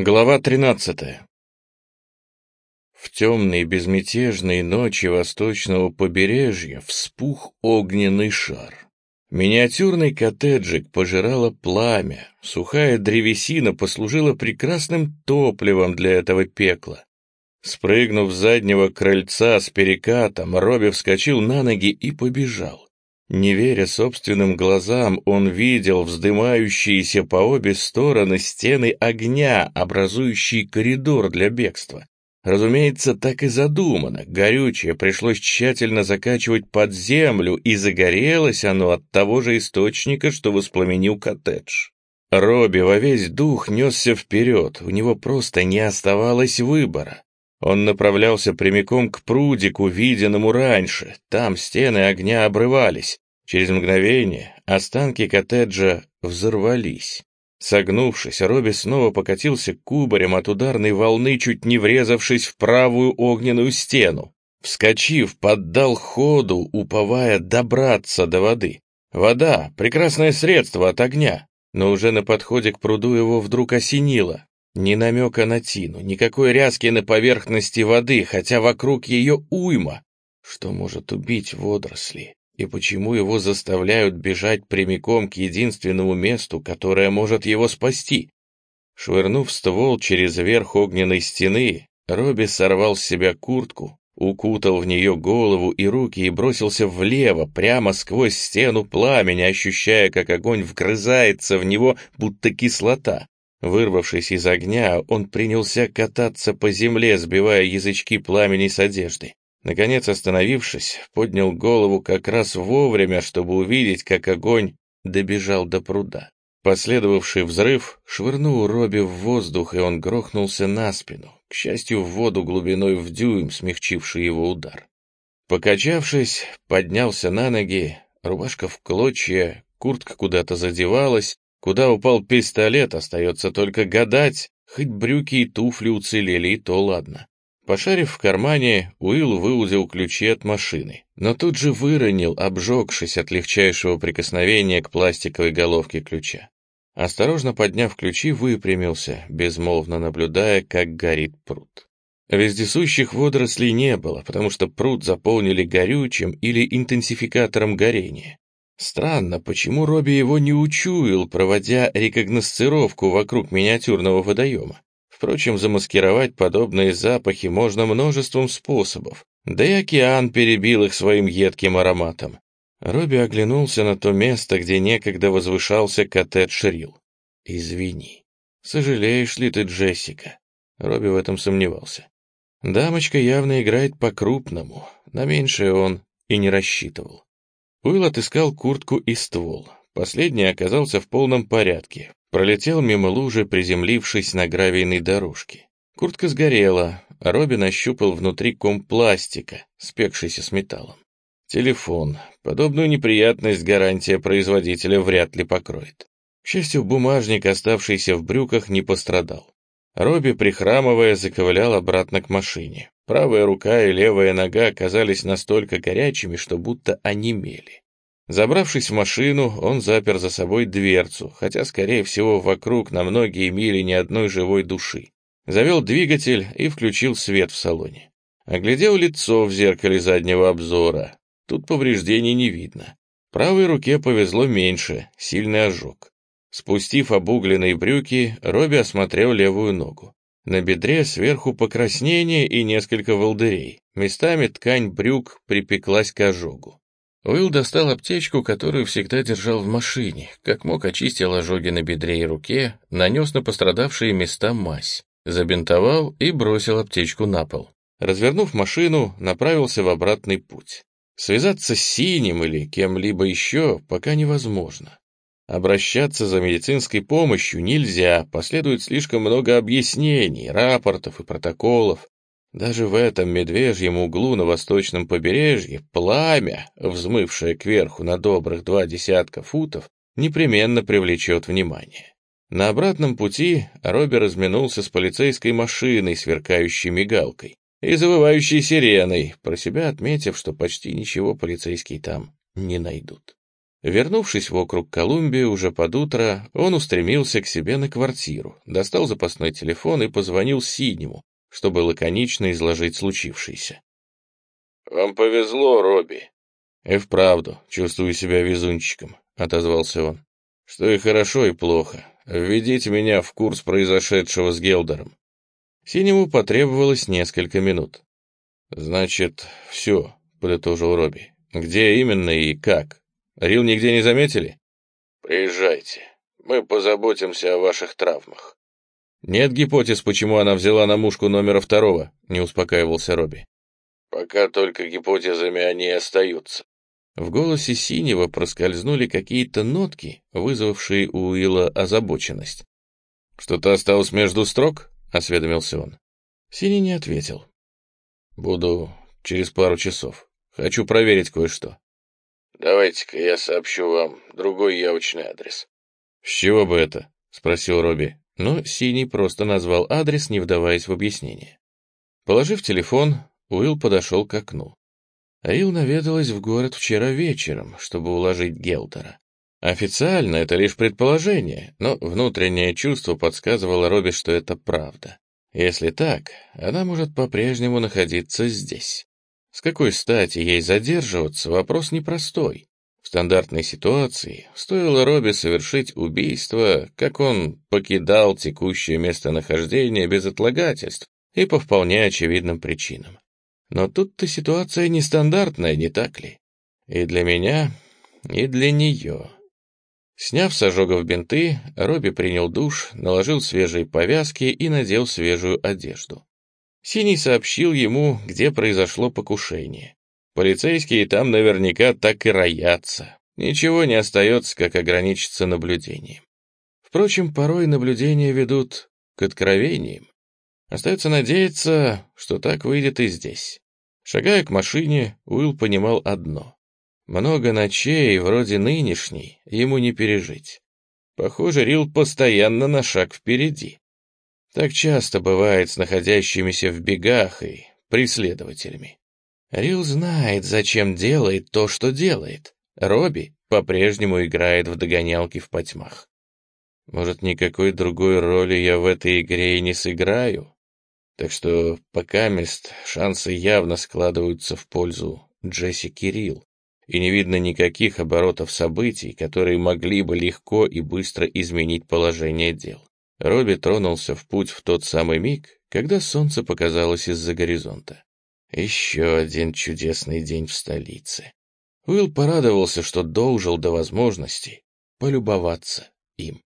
Глава 13 В темные безмятежные ночи восточного побережья вспух огненный шар. Миниатюрный коттеджик пожирало пламя, сухая древесина послужила прекрасным топливом для этого пекла. Спрыгнув с заднего крыльца с перекатом, Робби вскочил на ноги и побежал. Не веря собственным глазам, он видел вздымающиеся по обе стороны стены огня, образующие коридор для бегства. Разумеется, так и задумано. Горючее пришлось тщательно закачивать под землю, и загорелось оно от того же источника, что воспламенил коттедж. Робби во весь дух несся вперед, у него просто не оставалось выбора. Он направлялся прямиком к прудику, виденному раньше. Там стены огня обрывались. Через мгновение останки коттеджа взорвались. Согнувшись, Робби снова покатился кубарем от ударной волны, чуть не врезавшись в правую огненную стену. Вскочив, поддал ходу, уповая добраться до воды. Вода — прекрасное средство от огня, но уже на подходе к пруду его вдруг осенило. Ни намека на тину, никакой ряски на поверхности воды, хотя вокруг ее уйма. Что может убить водоросли? И почему его заставляют бежать прямиком к единственному месту, которое может его спасти? Швырнув ствол через верх огненной стены, Робби сорвал с себя куртку, укутал в нее голову и руки и бросился влево, прямо сквозь стену пламени, ощущая, как огонь вгрызается в него, будто кислота. Вырвавшись из огня, он принялся кататься по земле, сбивая язычки пламени с одежды. Наконец, остановившись, поднял голову как раз вовремя, чтобы увидеть, как огонь добежал до пруда. Последовавший взрыв швырнул Робби в воздух, и он грохнулся на спину, к счастью, в воду глубиной в дюйм, смягчивший его удар. Покачавшись, поднялся на ноги, рубашка в клочья, куртка куда-то задевалась, Куда упал пистолет, остается только гадать, хоть брюки и туфли уцелели, и то ладно. Пошарив в кармане, Уилл выудил ключи от машины, но тут же выронил, обжегшись от легчайшего прикосновения к пластиковой головке ключа. Осторожно подняв ключи, выпрямился, безмолвно наблюдая, как горит пруд. Вездесущих водорослей не было, потому что пруд заполнили горючим или интенсификатором горения. Странно, почему Робби его не учуял, проводя рекогносцировку вокруг миниатюрного водоема. Впрочем, замаскировать подобные запахи можно множеством способов, да и океан перебил их своим едким ароматом. Робби оглянулся на то место, где некогда возвышался коттедж Шрил. «Извини. Сожалеешь ли ты, Джессика?» Робби в этом сомневался. Дамочка явно играет по-крупному, на меньшее он и не рассчитывал. Уилл отыскал куртку и ствол. Последний оказался в полном порядке. Пролетел мимо лужи, приземлившись на гравийной дорожке. Куртка сгорела, а Робин ощупал внутри ком пластика, спекшийся с металлом. Телефон. Подобную неприятность гарантия производителя вряд ли покроет. К счастью, бумажник, оставшийся в брюках, не пострадал. Робби, прихрамывая, заковылял обратно к машине. Правая рука и левая нога оказались настолько горячими, что будто онемели. Забравшись в машину, он запер за собой дверцу, хотя, скорее всего, вокруг на многие мили ни одной живой души. Завел двигатель и включил свет в салоне. Оглядел лицо в зеркале заднего обзора. Тут повреждений не видно. Правой руке повезло меньше, сильный ожог. Спустив обугленные брюки, Робби осмотрел левую ногу. На бедре сверху покраснение и несколько волдырей. Местами ткань брюк припеклась к ожогу. Уилл достал аптечку, которую всегда держал в машине, как мог очистил ожоги на бедре и руке, нанес на пострадавшие места мазь, забинтовал и бросил аптечку на пол. Развернув машину, направился в обратный путь. Связаться с Синим или кем-либо еще пока невозможно. Обращаться за медицинской помощью нельзя, последует слишком много объяснений, рапортов и протоколов. Даже в этом медвежьем углу на восточном побережье пламя, взмывшее кверху на добрых два десятка футов, непременно привлечет внимание. На обратном пути Робби разминулся с полицейской машиной, сверкающей мигалкой, и завывающей сиреной, про себя отметив, что почти ничего полицейские там не найдут. Вернувшись в округ Колумбии уже под утро, он устремился к себе на квартиру, достал запасной телефон и позвонил Синему, чтобы лаконично изложить случившееся. «Вам повезло, Робби». «И вправду, чувствую себя везунчиком», — отозвался он. «Что и хорошо, и плохо. Введите меня в курс произошедшего с Гелдером». Синему потребовалось несколько минут. «Значит, все», — подытожил Робби. «Где именно и как? Рил нигде не заметили?» «Приезжайте. Мы позаботимся о ваших травмах». «Нет гипотез, почему она взяла на мушку номера второго», — не успокаивался Робби. «Пока только гипотезами они остаются». В голосе Синего проскользнули какие-то нотки, вызвавшие у Уилла озабоченность. «Что-то осталось между строк?» — осведомился он. Синий не ответил. «Буду через пару часов. Хочу проверить кое-что». «Давайте-ка я сообщу вам другой явочный адрес». «С чего бы это?» — спросил Робби. Но Синий просто назвал адрес, не вдаваясь в объяснение. Положив телефон, Уилл подошел к окну. Рил наведалась в город вчера вечером, чтобы уложить Гелтера. Официально это лишь предположение, но внутреннее чувство подсказывало Робби, что это правда. Если так, она может по-прежнему находиться здесь. С какой стати ей задерживаться, вопрос непростой. В стандартной ситуации стоило Робби совершить убийство, как он покидал текущее местонахождение без отлагательств и по вполне очевидным причинам. Но тут-то ситуация нестандартная, не так ли? И для меня, и для нее. Сняв с ожогов бинты, Робби принял душ, наложил свежие повязки и надел свежую одежду. Синий сообщил ему, где произошло покушение. Полицейские там наверняка так и роятся. Ничего не остается, как ограничиться наблюдением. Впрочем, порой наблюдения ведут к откровениям. Остается надеяться, что так выйдет и здесь. Шагая к машине, Уилл понимал одно. Много ночей, вроде нынешней, ему не пережить. Похоже, Рил постоянно на шаг впереди. Так часто бывает с находящимися в бегах и преследователями. Рил знает, зачем делает то, что делает. Робби по-прежнему играет в догонялки в потьмах. Может, никакой другой роли я в этой игре и не сыграю? Так что пока мест шансы явно складываются в пользу Джесси Кирилл и не видно никаких оборотов событий, которые могли бы легко и быстро изменить положение дел. Робби тронулся в путь в тот самый миг, когда солнце показалось из-за горизонта. Еще один чудесный день в столице. Уилл порадовался, что дожил до возможности полюбоваться им.